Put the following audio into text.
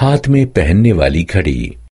हाथ में पहनने वाली घड़ी